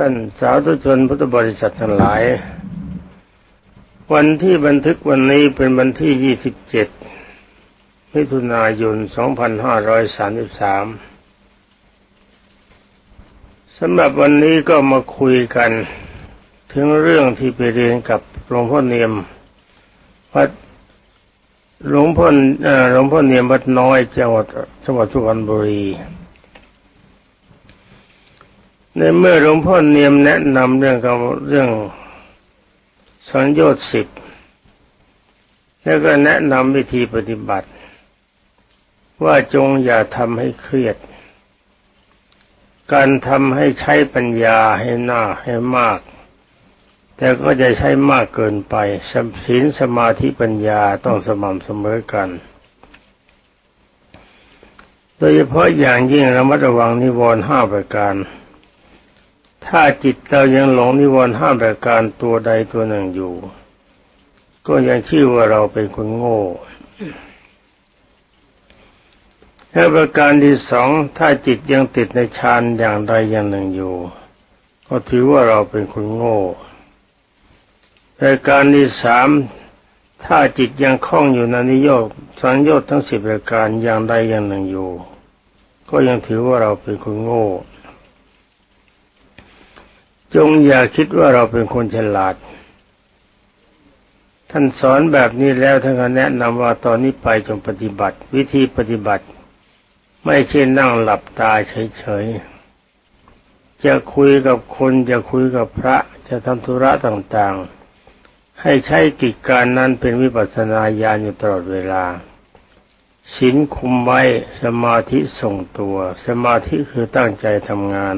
ท่านสาธุชนพุทธบริษัททั้งหลาย วันที่บันทึกวันนี้เป็นวันที่ 27 มิถุนายน 2533 สำหรับวันนี้ก็มาคุยกัน ถึงเรื่องที่ไปเรียนกับหลวงพ่อเนียมวัดหลวงพ่อหลวงพ่อเนียมวัดน้อยจังหวัดจังหวัดสุพรรณบุรี ในเมื่อหลวงพ่อเนียมแนะนำเรื่องกับเรื่องสังโยชน์สิบแล้วก็แนะนำวิธีปฏิบัติ ว่าจงอย่าทำให้เครียด การทำให้ใช้ปัญญาให้หน้าให้มาก แต่ก็จะใช้มากเกินไปศีลสมาธิปัญญาต้องสม่ำเสมอกัน โดยเฉพาะอย่างยิ่งระมัดระวังนิวรณ์ห้าประการ ถ้าจิตเรายังหลงนิวรณ์ห้าประการตัวใดตัวหนึ่งอยู่ ก็ยังชื่อว่าเราเป็นคนโง่และประการที่สองถ้าจิตยังติดในฌานอย่างใดอย่างหนึ่งอยู่ ก็ถือว่าเราเป็นคนโง่ประการที่สามถ้าจิตยังคล้องอยู่ในนิโยคสังโยชน์ทั้งสิบประการอย่างใดอย่างหนึ่งอยู่ ก็ยังถือว่าเราเป็นคนโง่ จงอย่าคิดว่าเราเป็นคนฉลาด ท่านสอนแบบนี้แล้วท่านก็แนะนำว่าตอนนี้ไปจงปฏิบัติ วิธีปฏิบัติ ไม่ใช่นั่งหลับตาเฉยๆ จะคุยกับคนจะคุยกับพระจะทำธุระต่างๆ ให้ใช้กิจการนั้นเป็นวิปัสสนาญาณอยู่ตลอดเวลาศีลคุมไว้สมาธิส่งตัว สมาธิคือตั้งใจทำงาน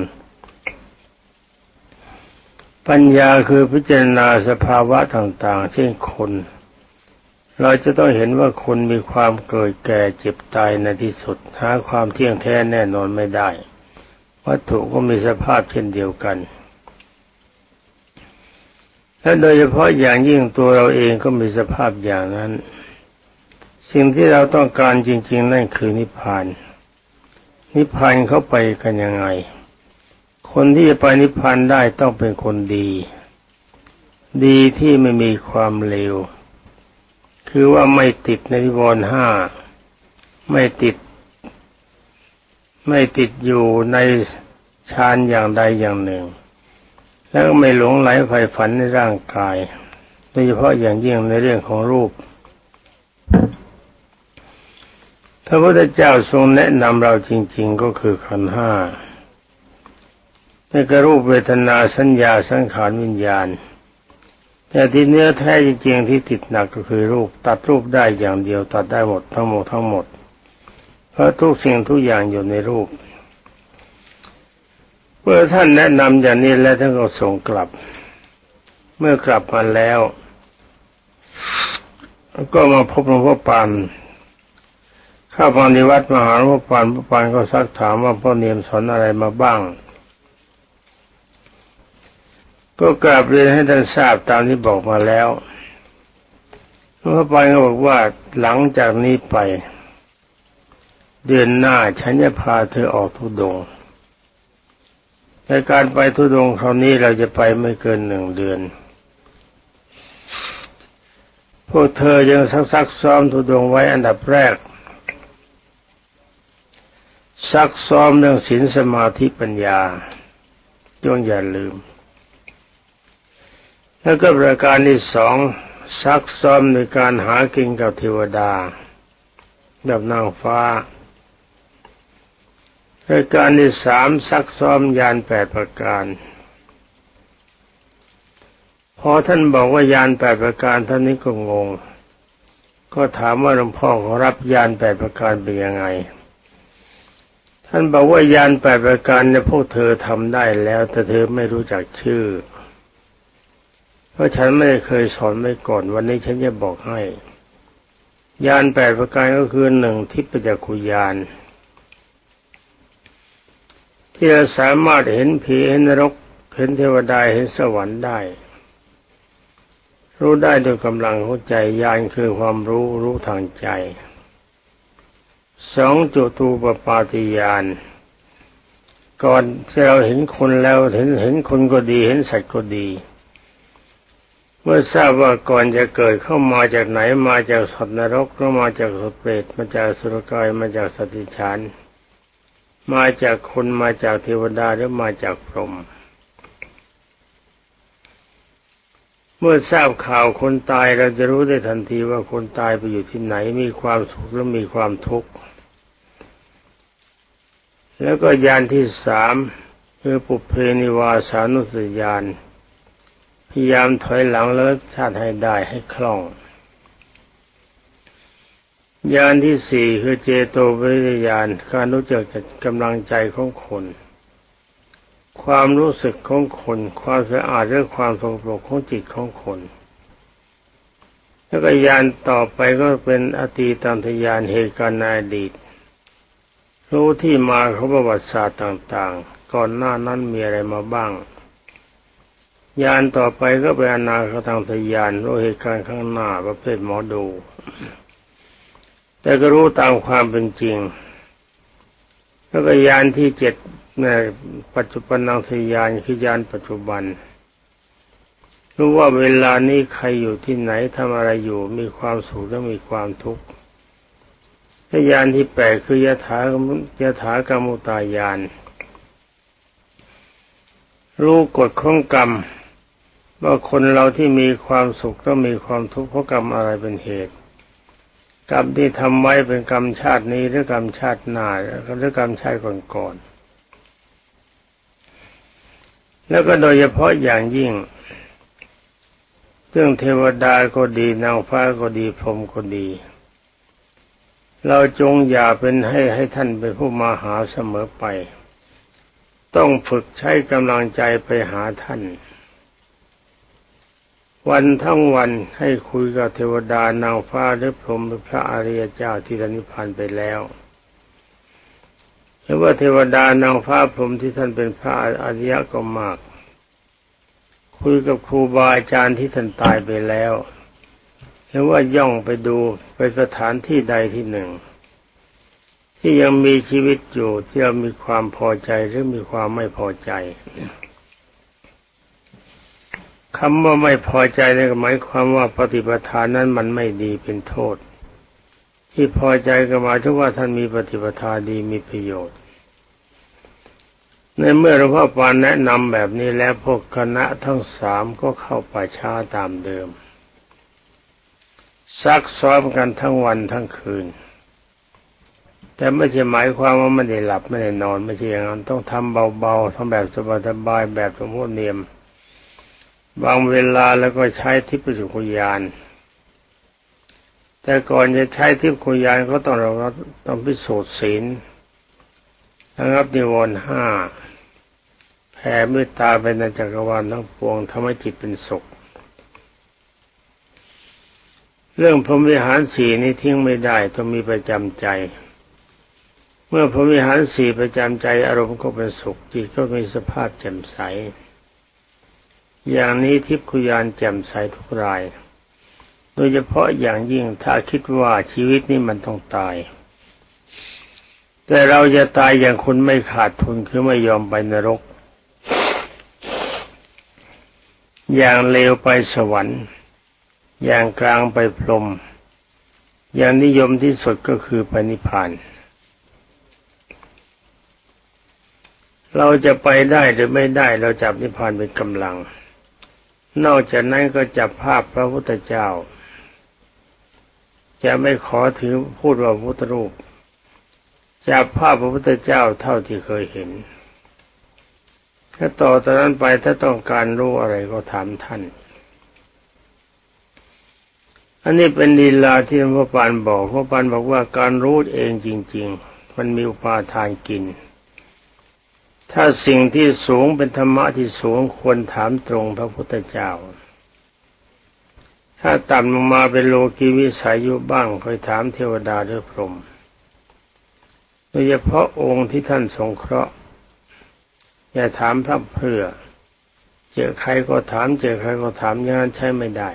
ปัญญาคือพิจารณาสภาวะต่างๆ เช่นคน เราจะต้องเห็นว่าคนมีความเกิดแก่เจ็บตายในที่สุด หาความเที่ยงแท้แน่นอนไม่ได้ วัตถุก็มีสภาพเช่นเดียวกัน และโดยเฉพาะอย่างยิ่งตัวเราเองก็มีสภาพอย่างนั้น สิ่งที่เราต้องการจริง ๆ นั่นคือนิพพาน นิพพานเข้าไปกันยังไง คนที่จะไปนิพพานได้ต้องเป็นคนดี ดีที่ไม่มีความเลวคือว่าไม่ติดในนิวรณ์ห้าไม่ติด ไม่ติดอยู่ในฌานอย่างใดอย่างหนึ่ง แล้วก็ไม่หลงไหลไฟฝันในร่างกาย โดยเฉพาะอย่างยิ่งในเรื่องของรูปพระพุทธเจ้าทรงแนะนำเราจริง ๆ ก็คือขันห้า นี่ก็รูปเวทนาสัญญาสังขารวิญญาณ แต่ที่เนื้อแท้จริงๆที่ติดหนักก็คือรูปตัดรูปได้อย่างเดียวตัดได้หมดทั้งหมดทั้งหมด เพราะทุกสิ่งทุกอย่างอยู่ในรูปเมื่อท่านแนะนำอย่างนี้แล้วท่านก็ส่งกลับ เมื่อกลับมาแล้ว ก็มาพบหลวงพ่อปานข้าพนิวัตมหาหลวงพ่อปานพระปานก็ซักถามว่าพ่อเนียมสอนอะไรมาบ้าง ก็กราบเรียนให้ท่านทราบตามที่บอกมาแล้วหลวงพ่อปานก็บอกว่าหลังจากนี้ไป เดือนหน้าฉันจะพาเธอออกทุดงในการไปทุดงคราวนี้เราจะไปไม่เกินหนึ่งเดือน พวกเธอยังซักซักซ้อมทุดงไว้อันดับแรก ซักซ้อมเรื่องศีลสมาธิปัญญาจงอย่าลืม แล้วก็ประการที่สองซักซ้อมในการหากินกับเทวดาแบบนางฟ้าปรายการที่สามซักซ้อมยานแปดประการพอท่านบอกว่ายานแปดประการท่านนี้ก็งง ก็ถามว่าหลวงพ่อขอรับยานแปดประการเป็นยังไง ท่านบอกว่ายานแปดประการเนี่ยพวกเธอทำได้แล้ว แต่เธอไม่รู้จักชื่อ ราะฉันไม่เคยสอนไว้ก่อน วันนี้ฉันจะบอกให้ยานแปดประการก็คือหนึ่งทิพยคุยานที่เราสามารถเห็นผีเห็นนรกเห็นเทวดาเห็นสวรรค์ได้ รู้ได้ด้วยกำลังหัวใจยานคือความรู้รู้ทางใจสองจุตูปปาติยานก่อนที่เราเห็นคนแล้วเห็นเห็นคนก็ดี เห็นสัตว์ก็ดี เมื่อทราบว่าก่อนจะเกิดเข้ามาจากไหนมาจากสัตว์นรกหรือมาจากสัตว์เปรตมาจากสุรกายมาจากสัตว์ดิฉันมาจากคนมาจากเทวดาหรือมาจากพรหมเมื่อทราบข่าวคนตายเราจะรู้ได้ทันทีว่าคนตายไปอยู่ที่ไหนมีความสุขหรือมีความทุกข์ แล้วก็ยานที่สามคือปุเพนิวาสานุสยาน พยายามถอยหลังแล้วชาติให้ได้ให้คล่องยานที่สี่คือเจโตปริยานการรู้จักจัดกำลังใจของคน ความรู้สึกของคน ความสะอาดและความสงบของจิตของคนแล้วก็ยานต่อไปก็เป็นอตีตันทยานเหตุการณ์ในอดีต รู้ที่มาของประวัติศาสตร์ต่างๆ ก่อนหน้านั้นมีอะไรมาบ้าง ยานต่อไปก็เป็นอนาคตังทยานรู้เหตุการณ์ข้างหน้าประเภทหมอดู แต่ก็รู้ตามความเป็นจริง แล้วก็ยานที่เจ็ดในปัจจุบันนังทยานคือยานปัจจุบัน รู้ว่าเวลานี้ใครอยู่ที่ไหนทำอะไรอยู่มีความสุขและมีความทุกข์พยานที่แปดคือยถายถากรรมุตายานรู้กฎของกรรม ว่าคนเราที่มีความสุขก็มีความทุกข์เพราะกรรมอะไรเป็นเหตุ กรรมที่ทำไว้เป็นกรรมชาตินี้หรือกรรมชาติหน้าหรือกรรมชาติก่อนๆแล้วก็โดยเฉพาะอย่างยิ่งเรื่องเทวดาก็ดีนางฟ้าก็ดีพรหมก็ดี เราจงอย่าเป็นให้ให้ท่านเป็นผู้มาหาเสมอไป ต้องฝึกใช้กำลังใจไปหาท่าน วันทั้งวันให้คุยกับเทวดานางฟ้าหรือพรหมหรือพระอริยเจ้าที่ท่านนิพพานไปแล้วหรือว่าเทวดานางฟ้าพรหมที่ท่านเป็นพระอริยก็มาก คุยกับครูบาอาจารย์ที่ท่านตายไปแล้วหรือว่าย่องไปดูไปสถานที่ใดที่หนึ่ง ที่ยังมีชีวิตอยู่ที่เรามีความพอใจหรือมีความไม่พอใจ คำว่าไม่พอใจนี่หมายความว่าปฏิปทานนั้นมันไม่ดีเป็นโทษ ที่พอใจก็หมายถึงว่าท่านมีปฏิปทาดีมีประโยชน์ ในเมื่อหลวงพ่อปานแนะนำแบบนี้แล้วพวกคณะทั้งสามก็เข้าป่าช้าตามเดิม ซักซ้อมกันทั้งวันทั้งคืน แต่ไม่ใช่หมายความว่าไม่ได้หลับไม่ได้นอน ไม่ใช่อย่างนั้นต้องทำเบาๆทำแบบสบายๆแบบสมมติเนียม บางเวลาแล้วก็ใช้ทิพย์สุขุยานแต่ก่อนจะใช้ทิพย์ขุยานก็ต้องเราต้องพิสูจน์ศีลนะครับนิวรณ์ห้าแผ่เมตตาไปในจักรวาลทั้งปวงทำให้จิตเป็นสุข เรื่องพรหมวิหารสีนี้ทิ้งไม่ได้ต้องมีประจำใจ เมื่อพรหมวิหารสีประจำใจอารมณ์ก็เป็นสุขจิตก็มีสภาพแจ่มใส อย่างนี้ทิพคุยานแจ่มใสทุกราย โดยเฉพาะอย่างยิ่งถ้าคิดว่าชีวิตนี้มันต้องตาย แต่เราจะตายอย่างคนไม่ขาดทุนคือไม่ยอมไปนรก อย่างเลวไปสวรรค์ อย่างกลางไปพรมอย่างนิยมที่สุดก็คือไปนิพพานเราจะไปได้หรือไม่ได้เราจับนิพพานเป็นกำลัง นอกจากนั้นก็จับภาพพระพุทธเจ้า จะไม่ขอถือพูดว่าพุทธรูป จับภาพพระพุทธเจ้าเท่าที่เคยเห็น ถ้าต่อจากนั้นไปถ้าต้องการรู้อะไรก็ถามท่าน อันนี้เป็นลีลาที่หลวงพ่อปานบอกหลวงพ่อปานบอกว่าการรู้เองจริง ๆ มันมีอุปาทานกิน ถ้าสิ่งที่สูงเป็นธรรมะที่สูงควรถามตรงพระพุทธเจ้า ถ้าต่ำลงมาเป็นโลกีวิสัยอยู่บ้างคอยถามเทวดาหรือพรหมโดยเฉพาะองค์ที่ท่านสงเคราะห์ อย่าถามพระเพื่อ เจอใครก็ถาม เจอใครก็ถามอย่างนั้นใช้ไม่ได้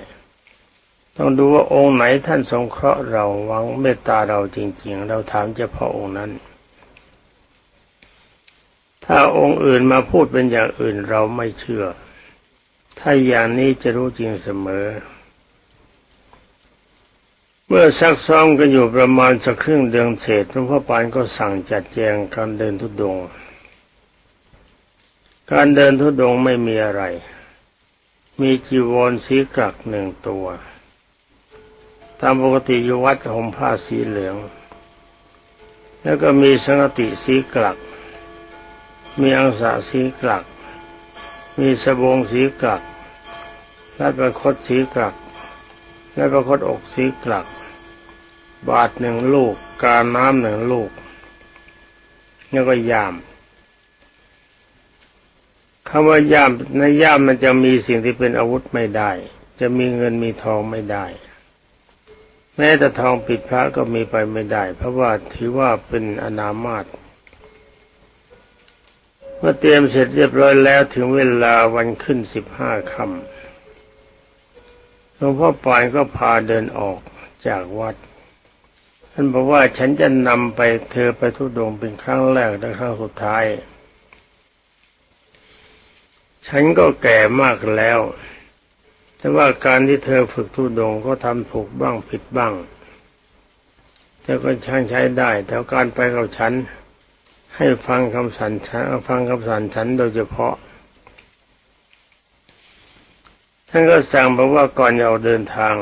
ต้องดูว่าองค์ไหนท่านสงเคราะห์เราหวังเมตตาเราจริง ๆ เราถามเฉพาะองค์นั้น ถ้าองค์อื่นมาพูดเป็นอย่างอื่นเราไม่เชื่อ ถ้าอย่างนี้จะรู้จริงเสมอ เมื่อซักซ้อมกันอยู่ประมาณสักครึ่งเดือนเศษหลวงพ่อปานก็สั่งจัดแจงการเดินทุดง การเดินทุดงไม่มีอะไร มีจีวรสีกรักหนึ่งตัว ตามปกติอยู่วัดห่มผ้าสีเหลือง แล้วก็มีสังกติสีกรัก มีอังสะสีกลัก มีสบงสีกลัก และประคตสีกลัก และประคตอกสีกลัก บาทหนึ่งลูก การน้ำหนึ่งลูก แล้วก็ยามคำว่ายามในย่ามมันจะมีสิ่งที่เป็นอาวุธไม่ได้ จะมีเงินมีทองไม่ได้ แม้แต่ทองปิดพระก็มีไปไม่ได้ เพราะว่าถือว่าเป็นอนามาต เมื่อเตรียมเสร็จเรียบร้อยแล้วถึงเวลาวันขึ้นสิบห้าค่ำหลวงพ่อปานก็พาเดินออกจากวัด ท่านบอกว่าฉันจะนำไปเธอไปทุดงเป็นครั้งแรกและครั้งสุดท้าย ฉันก็แก่มากแล้ว แต่ว่าการที่เธอฝึกทุดงก็ทำถูกบ้างผิดบ้างแต่ก็ช่างใช้ได้แต่การไปกับฉัน ให้ฟังคำสั่นฉันฟังคำสั่นฉันโดยเฉพาะ ท่านก็สั่งบอกว่าก่อนจะออกเดินทาง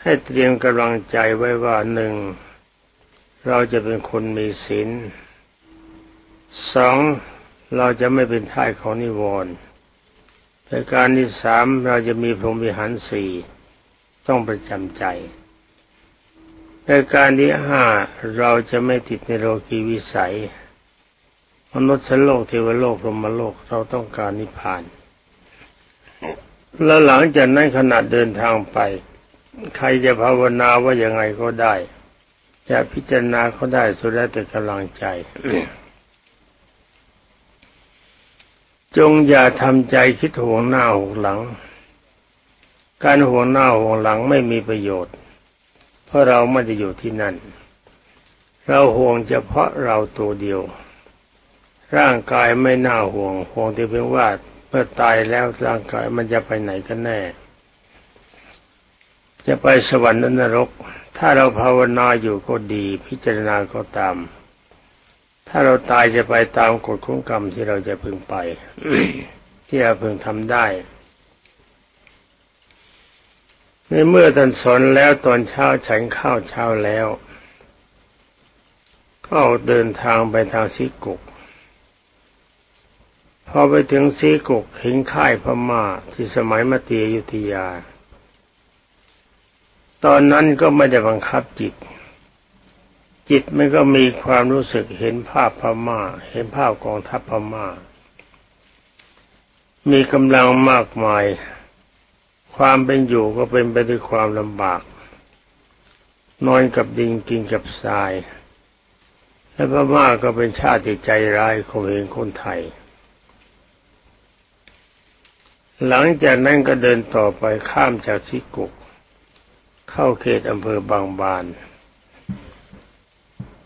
ให้เตรียมกำลังใจไว้ว่าหนึ่งเราจะเป็นคนมีศีลสองเราจะไม่เป็นท่ายของนิวรณ์ประการที่สามเราจะมีพรหมวิหารสี่ต้องประจำใจ ในการที่ห้าเราจะไม่ติดในโลกีวิสัย มนุษย์โลกเทวโลกพรหมโลกเราต้องการนิพพาน แล้วหลังจากนั้นขณะเดินทางไป ใครจะภาวนาว่ายังไงก็ได้ จะพิจารณาเขาได้สุดแล้วแต่กำลังใจ จงอย่าทำใจคิดห่วงหน้าห่วงหลัง การห่วงหน้าห่วงหลังไม่มีประโยชน์ เพราะเราไม่ได้อยู่ที่นั่น เราห่วงเฉพาะเราตัวเดียว ร่างกายไม่น่าห่วง ห่วงแต่เพียงว่าเมื่อตายแล้วร่างกายมันจะไปไหนกันแน่ จะไปสวรรค์นรก ถ้าเราภาวนาอยู่ก็ดี พิจารณาก็ตาม ถ้าเราตายจะไปตามกฎของกรรมที่เราจะพึงไป ที่เราพึงทำได้ ในเมื่อท่านสอนแล้วตอนเช้าฉันข้าวเช้าแล้ว ก็เดินทางไปทางซีกุกพอไปถึงซีกุกเห็นค่ายพม่าที่สมัยมาตียยุธยา ตอนนั้นก็ไม่ได้บังคับจิต จิตมันก็มีความรู้สึกเห็นภาพพม่า เห็นภาพกองทัพพม่า มีกำลังมากมาย ความเป็นอยู่ก็เป็นไปด้วยความลำบาก นอนกับดินกินกับทราย และพม่าก็เป็นชาติใจร้ายของเองคนไทย หลังจากนั้นก็เดินต่อไปข้ามจากซิกุก เข้าเขตอำเภอบางบาน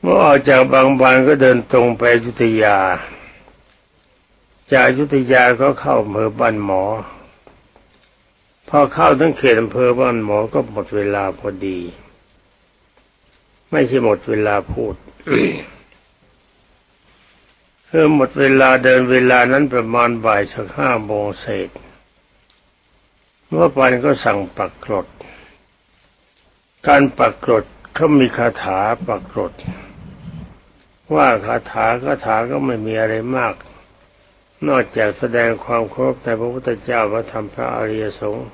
เมื่อออกจากบางบานก็เดินตรงไปยุธยา จากยุธยาก็เข้าอำเภอบ้านหมอ พอเข้าทั้งเขตอำเภอบ้านหมอก็หมดเวลาพอดี ไม่ใช่หมดเวลาพูดเพื่อหมดเวลาเดินเวลานั้นประมาณบ่ายสักห้าโมงเศษเมื่อปันก็สั่งปักกรด การปักกรดเขามีคาถาปักกรด ว่าคาถาคาถาก็ไม่มีอะไรมาก นอกจากแสดงความเคารพในพระพุทธเจ้าพระธรรมพระอริยสงฆ์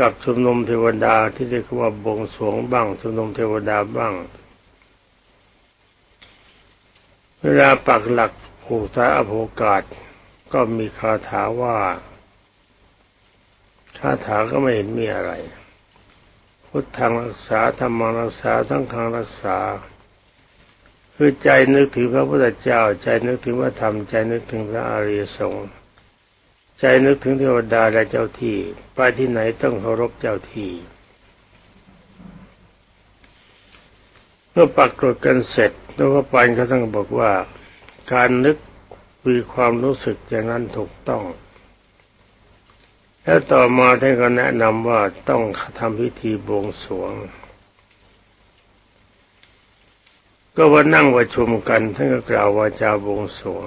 กับชุมนุมเทวดาที่เรียกว่าบงสวงบ้างชุมนุมเทวดาบ้าง เวลาปักหลักผูกสายอภกาศ ก็มีคาถาว่าคาถาก็ไม่เห็นมีอะไร พุทธังรักษาธรรมังรักษาทั้งขังรักษา คือใจนึกถึงพระพุทธเจ้า ใจนึกถึงพระธรรมใจนึกถึงพระอริยสงฆ์ ใจนึกถึงเทวดาและเจ้าที่ ไปที่ไหนต้องเคารพเจ้าที่เมื่อปักกรดกันเสร็จแล้วก็ปันเขาต้องบอกว่า การนึกมีความรู้สึกอย่างนั้นถูกต้อง แล้วต่อมาท่านก็แนะนำว่าต้องทำพิธีบวงสรวง ก็ว่านั่งประชุมกันท่านก็กล่าววาจาบวงสรวง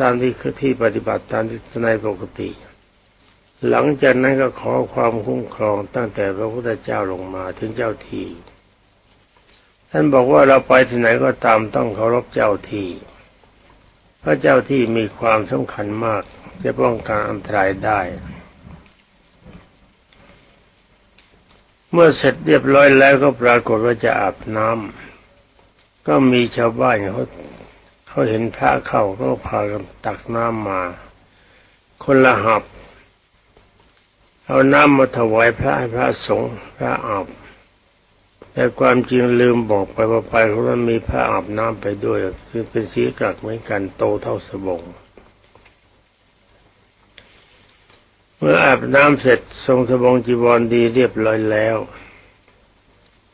ตามที่คือที่ปฏิบัติตามที่ในปกติ หลังจากนั้นก็ขอความคุ้มครองตั้งแต่พระพุทธเจ้าลงมาถึงเจ้าที่ ท่านบอกว่าเราไปที่ไหนก็ตามต้องเคารพเจ้าที่ พระเจ้าที่มีความสำคัญมาก จะป้องกันอันตรายได้ เมื่อเสร็จเรียบร้อยแล้วก็ปรากฏว่าจะอาบน้ำก็มีชาวบ้านเขา เขาเห็นพระเข้าก็พากันตักน้ำมา คนละหับ เอาน้ำมาถวายพระให้พระสงฆ์พระอาบแต่ความจริงลืมบอกไปว่าไปเขานั้นมีผ้าอาบน้ำไปด้วย คือเป็นสีกรักเหมือนกันโตเท่าสบงเมื่ออาบน้ำเสร็จทรงสบงจีวรดีเรียบร้อยแล้ว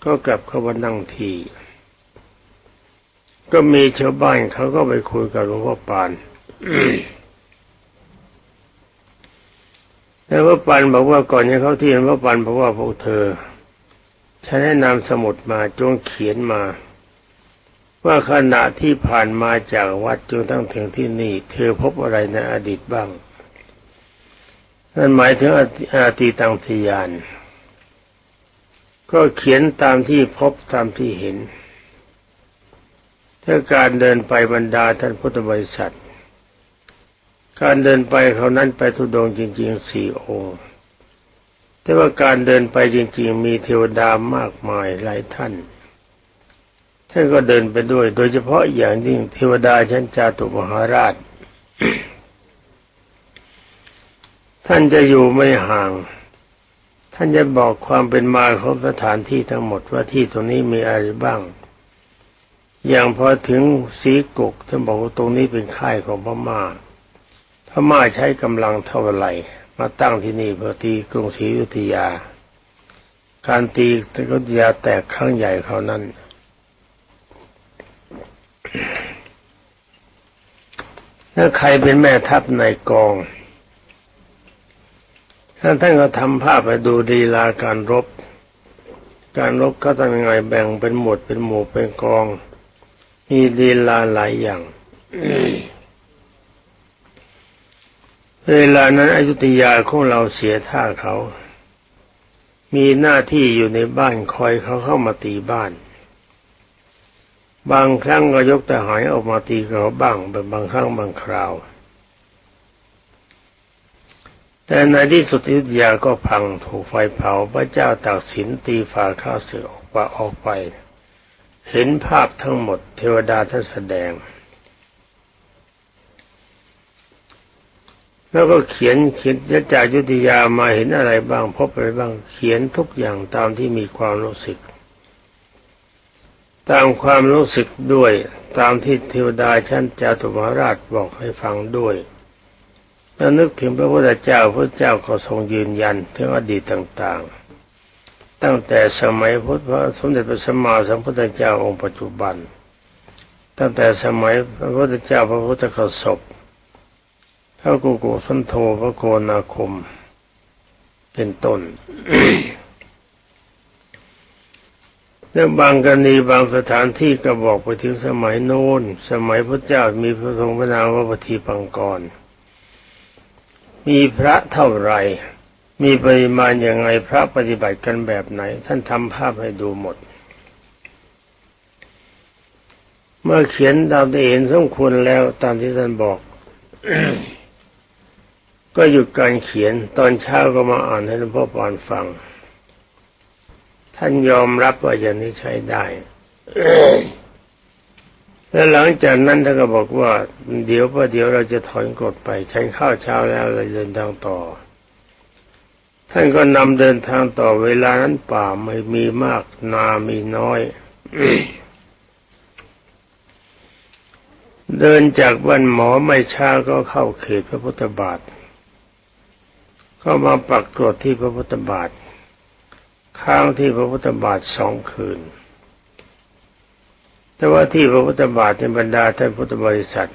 ก็กลับเข้ามานั่งที ก็มีชาวบ้านเขาก็ไปคุยกับหลวงพ่อปานแล้วพระปานบอกว่าก่อนจะเข้าที่หลวงพ่อปานบอกว่าพวกเธอฉันให้นำสมุดมาจงเขียนมา ว่าขณะที่ผ่านมาจากวัดจนตั้งถึงที่นี่ เธอพบอะไรในอดีตบ้างนั่นหมายถึงอาตีตังทยาน ก็เขียนตามที่พบตามที่เห็น ถ้าการเดินไปบรรดาท่านพุทธบริษัท การเดินไปเขานั้นไปทุดงจริงๆสี่องค์ แต่ว่าการเดินไปจริงๆ มีเทวดามากมายหลายท่าน ท่านก็เดินไปด้วย โดยเฉพาะอย่างยิ่งเทวดาชั้นจาตุมหาราช ท่านจะอยู่ไม่ห่างท่านจะบอกความเป็นมาของสถานที่ทั้งหมดว่าที่ตรงนี้มีอะไรบ้าง อย่างพอถึงสีกุกท่านบอกว่าตรงนี้เป็นค่ายของพม่าพม่าใช้กำลังเท่าไหร่ มาตั้งที่นี่เพื่อตีกรุงศรีอยุธยา การตีกรุงศรีอยุธยาแตกครั้งใหญ่เขาวนั้น ถ้าใครเป็นแม่ทัพในกองท่านท่านก็ทำภาพไปดูดีลาการรบ การรบเขาทำยังไงแบ่งเป็นหมวดเป็นหมู่เป็นกอง มีดีลาหลายอย่างเวลานั้นอยุธยาของเราเสียท่าเขา มีหน้าที่อยู่ในบ้านคอยเขาเข้ามาตีบ้าน บางครั้งก็ยกทหารออกมาตีเขาบ้างเป็นบางครั้งบางคราว แต่ในที่สุดอยุธยาก็พังถูกไฟเผาพระเจ้าตากสินตีฝาข้าเสือออกไปออกไป เห็นภาพทั้งหมด เทวดาท่านแสดง แล้วก็เขียนเขียนจากยุติยามาเห็นอะไรบ้าง พบอะไรบ้าง เขียนทุกอย่างตามที่มีความรู้สึก ตามความรู้สึกด้วย ตามที่เทวดาชั้นจาตุมาราชบอกให้ฟังด้วยแล้วนึกถึงพระพุทธเจ้าพระเจ้าก็ทรงยืนยันถึงอดีตต่างๆ ตั้งแต่สมัยพุทธพระสมเด็จพระสัมมาสัมพุทธเจ้าองค์ปัจจุบัน ตั้งแต่สมัยพระพุทธเจ้าพระพุทธกสบพระกุกุสันโธพระโกนาคม เป็นต้นแล้วบางกรณีบางสถานที่ก็บอกไปถึงสมัยโน้น สมัยพระเจ้ามีพระทรงพระนามว่าปฏิปังกร มีพระเท่าไหร่ มีปริมาณอย่างไรพระปฏิบัติกันแบบไหน ท่านทำภาพให้ดูหมด เมื่อเขียนตามที่เห็นสมควรแล้วตามที่ท่านบอก ก็หยุดการเขียนตอนเช้าก็มาอ่านให้หลวงพ่อปานฟัง ท่านยอมรับว่าอย่างนี้ใช้ได้แล้วหลังจากนั้นท่านก็บอกว่า เดี๋ยวประเดี๋ยวเราจะถอนกฎไปใช้ข้าวเช้าแล้วเราเดินทางต่อ ท่านก็นำเดินทางต่อเวลานั้นป่าไม่มีมากนามีน้อย เดินจากบ้านหมอไม่ช้าก็เข้าเขตพระพุทธบาทก็มาปักกรดที่พระพุทธบาท ค้างที่พระพุทธบาทสองคืน แต่ว่าที่พระพุทธบาทในบรรดาท่านพุทธบริษัท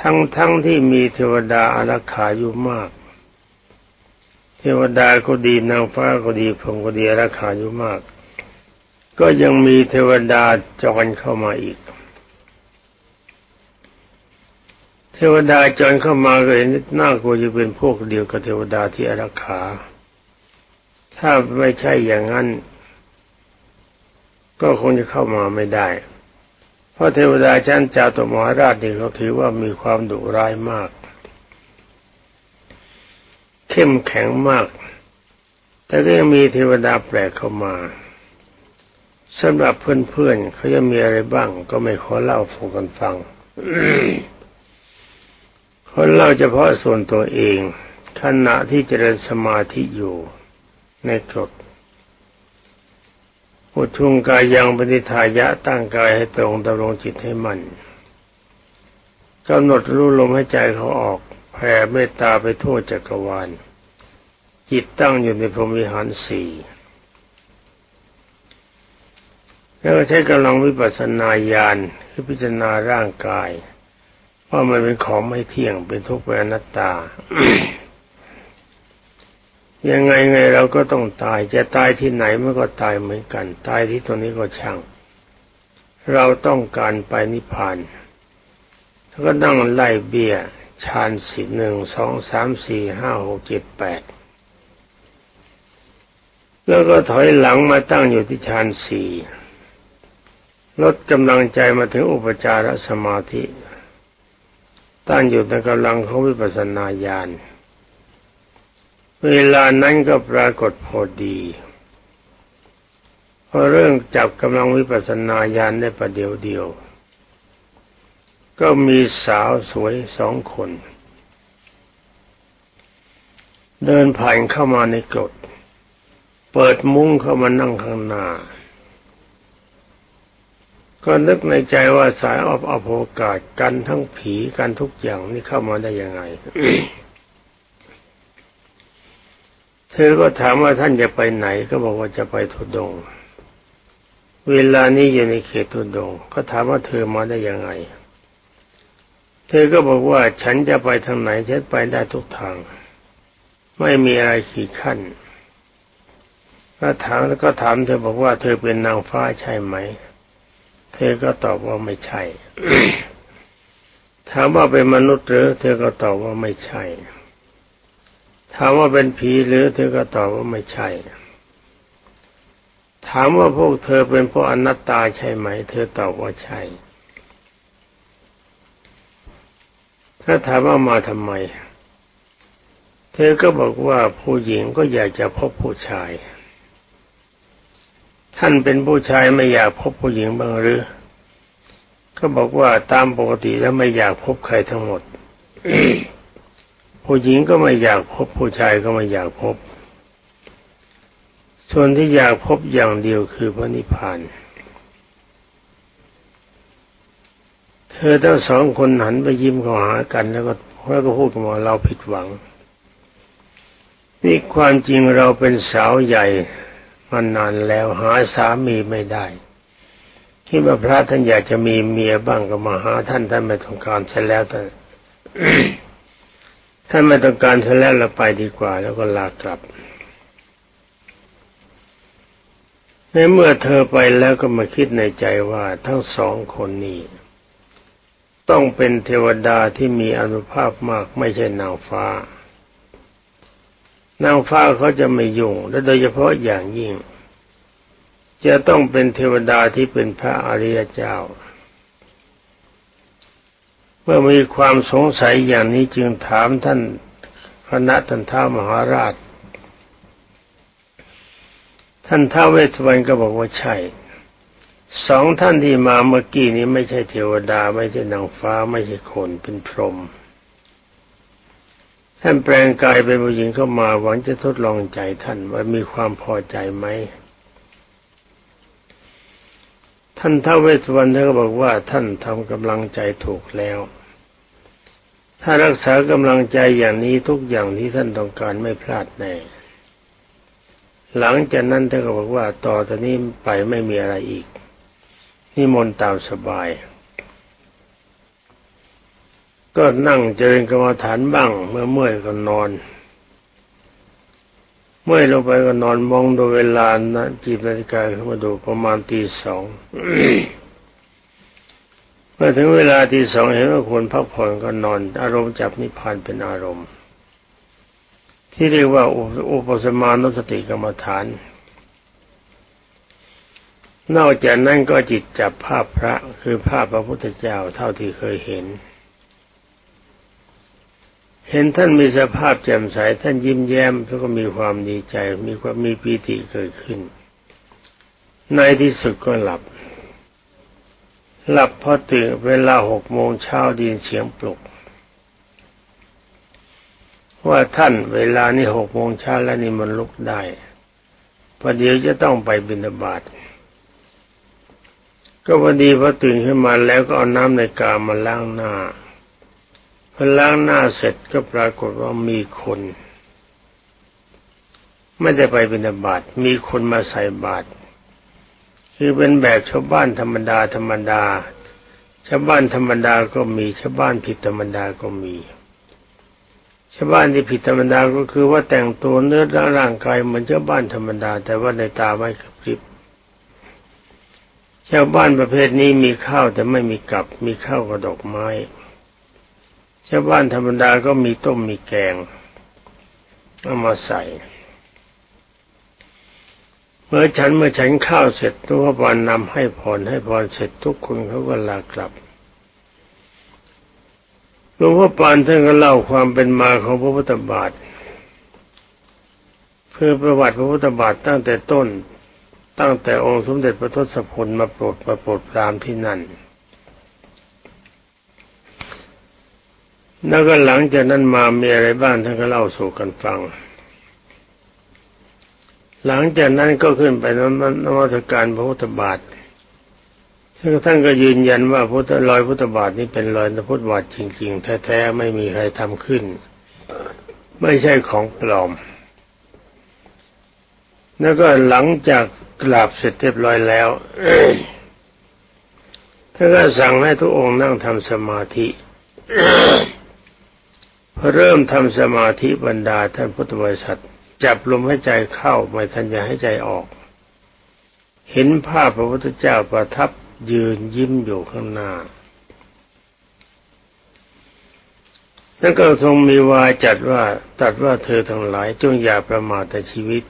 ทั้งทั้งที่มีเทวดาอารักขาอยู่มาก เทวดาก็ดีนางฟ้าก็ดีพรหมก็ดีอารักขาอยู่มาก ก็ยังมีเทวดาจรเข้ามาอีก เทวดาจรเข้ามาก็เห็นน่ากลัวจะเป็นพวกเดียวกับเทวดาที่อารักขาถ้าไม่ใช่อย่างนั้น ก็คงจะเข้ามาไม่ได้ เพราะเทวดาชั้นจาตุมหาราชนี่เขาถือว่ามีความดุร้ายมาก เข้มแข็งมาก แต่ก็ยังมีเทวดาแปลกเข้ามาสำหรับเพื่อนๆเขาจะมีอะไรบ้าง ก็ไม่ขอเล่าฟูกันฟังคนเล่าเฉพาะส่วนตัวเองขณะที่เจริญสมาธิอยู่ในกรดอุทุงกายยังปฏิทายะตั้งกายให้ตรงดำรงจิตให้มันกำหนดรู้ลมให้ใจเขาออก แผ่เมตตาไปทั่วจักรวาล จิตตั้งอยู่ในพรหมวิหารสี่แล้วใช้กำลังวิปัสสนาญาณคือพิจารณาร่างกาย ว่ามันเป็นของไม่เที่ยงเป็นทุกข์เป็นอนัตตา ยังไงไงเราก็ต้องตายจะตายที่ไหนมันก็ตายเหมือนกัน ตายที่ตรงนี้ก็ช่าง เราต้องการไปนิพพานแล้วก็นั่งไล่เบี้ย ชานสิหนึ่งสองสามสี่ห้าหกเจ็ดแปดแล้วก็ถอยหลังมาตั้งอยู่ที่ชานสี่ลดกำลังใจมาถึงอุปจารสมาธิ ตั้งอยู่ในกำลังของวิปัสสนาญาณเวลานั้นก็ปรากฏพอดีพอเรื่องจับกำลังวิปัสสนาญาณได้ประเดียวเดียว ก็มีสาวสวยสองคน เดินผ่านเข้ามาในกรดเปิดมุ้งเข้ามานั่งข้างหน้า ก็นึกในใจว่าสายออบอโอกาสกันทั้งผีกันทุกอย่างนี่เข้ามาได้ยังไง เธอก็ถามว่าท่านจะไปไหน ก็บอกว่าจะไปทุดง เวลานี้อยู่ในเขตทุดง ก็ถามว่าเธอมาได้ยังไง เธอก็บอกว่าฉันจะไปทางไหนฉันไปได้ทุกทาง ไม่มีอะไรขีดขั้นก็ถามแล้วก็ถามเธอบอกว่าเธอเป็นนางฟ้าใช่ไหม เธอก็ตอบว่าไม่ใช่ ถามว่าเป็นมนุษย์หรือ เธอก็ตอบว่าไม่ใช่ ถามว่าเป็นผีหรือ เธอก็ตอบว่าไม่ใช่ ถามว่าพวกเธอเป็นพวกอนัตตาใช่ไหม เธอตอบว่าใช่ ถ้าถามว่ามาทำไม เธอก็บอกว่าผู้หญิงก็อยากจะพบผู้ชาย ท่านเป็นผู้ชายไม่อยากพบผู้หญิงบ้างหรือ ก็บอกว่าตามปกติแล้วไม่อยากพบใครทั้งหมดผู้หญิงก็ไม่อยากพบผู้ชายก็ไม่อยากพบ ส่วนที่อยากพบอย่างเดียวคือพระนิพพาน เธอทั้งสองคนหันไปยิ้มเข้าหากันแล้วก็แล้วก็พูดว่าเราผิดหวัง นี่ความจริงเราเป็นสาวใหญ่มานานแล้วหาสามีไม่ได้ที่ว่าพระท่านอยากจะมีเมียบ้างก็มาหาท่านท่านไม่ต้องการใช่แล้วแต่ถ้านไม่ต้องการเธอแล้วเราไปดีกว่า แล้วก็ลากลับในเมื่อเธอไปแล้วก็มาคิดในใจว่าทั้งสองคนนี้ ต้องเป็นเทวดาที่มีอนุภาพมากไม่ใช่นางฟ้า นางฟ้าเขาจะไม่ยุ่งและโดยเฉพาะอย่างยิ่ง จะต้องเป็นเทวดาที่เป็นพระอริยเจ้า เมื่อมีความสงสัยอย่างนี้จึงถามท่านคณะท่านท้ามหาราช ท่านท้าเวสวรรณก็บอกว่าใช่ สองท่านที่มาเมื่อกี้นี้ไม่ใช่เทวดา ไม่ใช่นางฟ้าไม่ใช่คนเป็นพรหมท่านแปลงกายเป็นผู้หญิงเข้ามาหวังจะทดลองใจท่านว่ามีความพอใจไหมท่านท้าวเวสวรรณท่านก็บอกว่าท่านทำกำลังใจถูกแล้ว ถ้ารักษากำลังใจอย่างนี้ทุกอย่างที่ท่านต้องการไม่พลาดแน่ หลังจากนั้นท่านก็บอกว่าต่อจากนี้ไปไม่มีอะไรอีก นิมนต์ตามสบาย ก็นั่งเจริญกรรมฐานบ้าง เมื่อเมื่อยก็นอน เมื่อยลงไปก็นอนมองดูเวลานะจีบนาฬิกาขึ้นมาดูประมาณตีสองเมื่อถึงเวลาตีสองเห็นว่าควรพักผ่อนก็นอน อารมณ์จับนิพพานเป็นอารมณ์ ที่เรียกว่าอุปสมานุสติกรรมฐาน นอกจากนั้นก็จิตจับภาพพระคือภาพพระพุทธเจ้าเท่าที่เคยเห็น เห็นท่านมีสภาพแจ่มใสท่านยิ้มแย้มแล้วก็มีความดีใจมีความมีปีติเกิดขึ้น ในที่สุดก็หลับ หลับพอตื่นเวลาหกโมงเช้าดีนเสียงปลุก ว่าท่านเวลานี้หกโมงเช้าแล้วนี่มันลุกได้พอเดี๋ยวจะต้องไปบิณฑบาต ก็พอดีพอตื่นขึ้นมาแล้วก็เอาน้ำในกามาล้างหน้าพอล้างหน้าเสร็จก็ปรากฏว่ามีคน ไม่ได้ไปบิณฑบาตมีคนมาใส่บาตรคือเป็นแบบชาวบ้านธรรมดาธรรมดาชาวบ้านธรรมดาก็มีชาวบ้านผิดธรรมดาก็มีชาวบ้านที่ผิดธรรมดาก็คือว่าแต่งตัวเนื้อร่างกายเหมือนชาวบ้านธรรมดา แต่ว่าในตาไม่กระพริบ ชาวบ้านประเภทนี้มีข้าวแต่ไม่มีกับมีข้าวกระดอกไม้ชาวบ้านธรรมดาก็มีต้มมีแกงเอามาใส่ เมื่อฉันเมื่อฉันข้าวเสร็จตัวบานนำให้พรให้พรเสร็จทุกคนเขาก็ลากลับหลวงพ่อปานท่านก็เล่าความเป็นมาของพระพุทธบาทเพื่อประวัติพระพุทธบาทตั้งแต่ต้น ตั้งแต่องค์สมเด็จพระทศพลมาโปรดมาโปรดปรามที่นั่น แล้วก็หลังจากนั้นมามีอะไรบ้างท่านก็เล่าสู่กันฟัง หลังจากนั้นก็ขึ้นไปนนวัตการพระพุทธบาทซึ่งท่านก็ยืนยันว่าพุทธรอยพุทธบาทนี้เป็นรอยพระพุทธบาทจริง ๆ แท้ๆไม่มีใครทำขึ้น ไม่ใช่ของปลอม แล้วก็หลังจาก กราบเสร็จเรียบร้อยแล้วท่านก็สั่งให้ทุกองค์นั่งทำสมาธิพอเริ่มทำสมาธิบรรดาท่านพุทธบริษัท จับลมหายใจเข้าไม่ทันจะให้ใจออก เห็นภาพพระพุทธเจ้าประทับยืนยิ้มอยู่ข้างหน้าแล้วก็ทรงมีวาจัดว่าตัดว่าเธอทั้งหลายจงอย่าประมาทแต่ชีวิต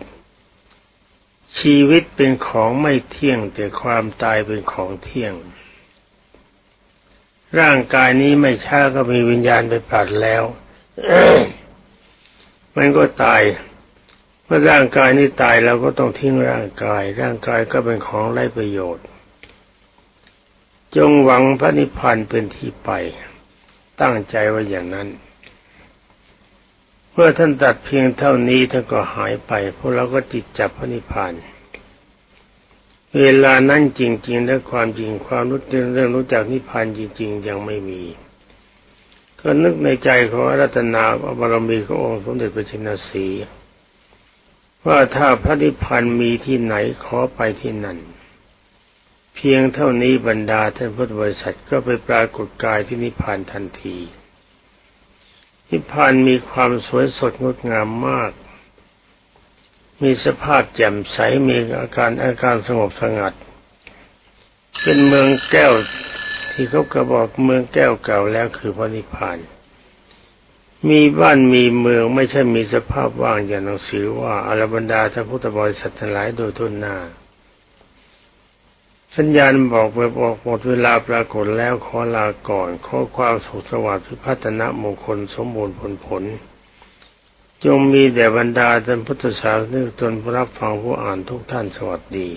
ชีวิตเป็นของไม่เที่ยง แต่ความตายเป็นของเที่ยง ร่างกายนี้ไม่ช้าก็มีวิญญาณไปปลัดแล้วมันก็ตาย เมื่อร่างกายนี้ตายเราก็ต้องทิ้งร่างกาย ร่างกายก็เป็นของไร้ประโยชน์ จงหวังพระนิพพานเป็นที่ไป ตั้งใจไว้อย่างนั้น เมื่อท่านตัดเพียงเท่านี้ท่านก็หายไปพวกเราก็จิตจับพระนิพพานเวลานั้นจริง ๆ และความจริงความรู้เรื่องรู้จักนิพพานจริง ๆ ยังไม่มี ก็นึกในใจของรัตนาบารมีขององค์สมเด็จพระชินสีว่าถ้าพระนิพพานมีที่ไหนขอไปที่นั่น เพียงเท่านี้บรรดาท่านพุทธบริษัทก็ไปปรากฏกายที่นิพพานทันที นิพพานมีความสวยสดงดงามมาก มีสภาพแจ่มใส มีอาการอาการสงบสงัด เป็นเมืองแก้วที่เขากระบอกเมืองแก้วเก่าแล้วคือพระนิพพาน มีบ้านมีเมืองไม่ใช่มีสภาพว่างอย่างหนังสือว่าอรบรรดาท่านพุทธบริษัททั้งหลายโดยทุนหน้า สัญญาณบอกไปบอกหมดเวลาปรากฏแล้วขอลาก่อน ขอความสุขสวัสดิ์พิพัฒนมงคลสมบูรณ์ผลผล จงมีแด่บรรดาท่านพุทธศาสนิกชนรับฟังผู้อ่านทุกท่านสวัสดี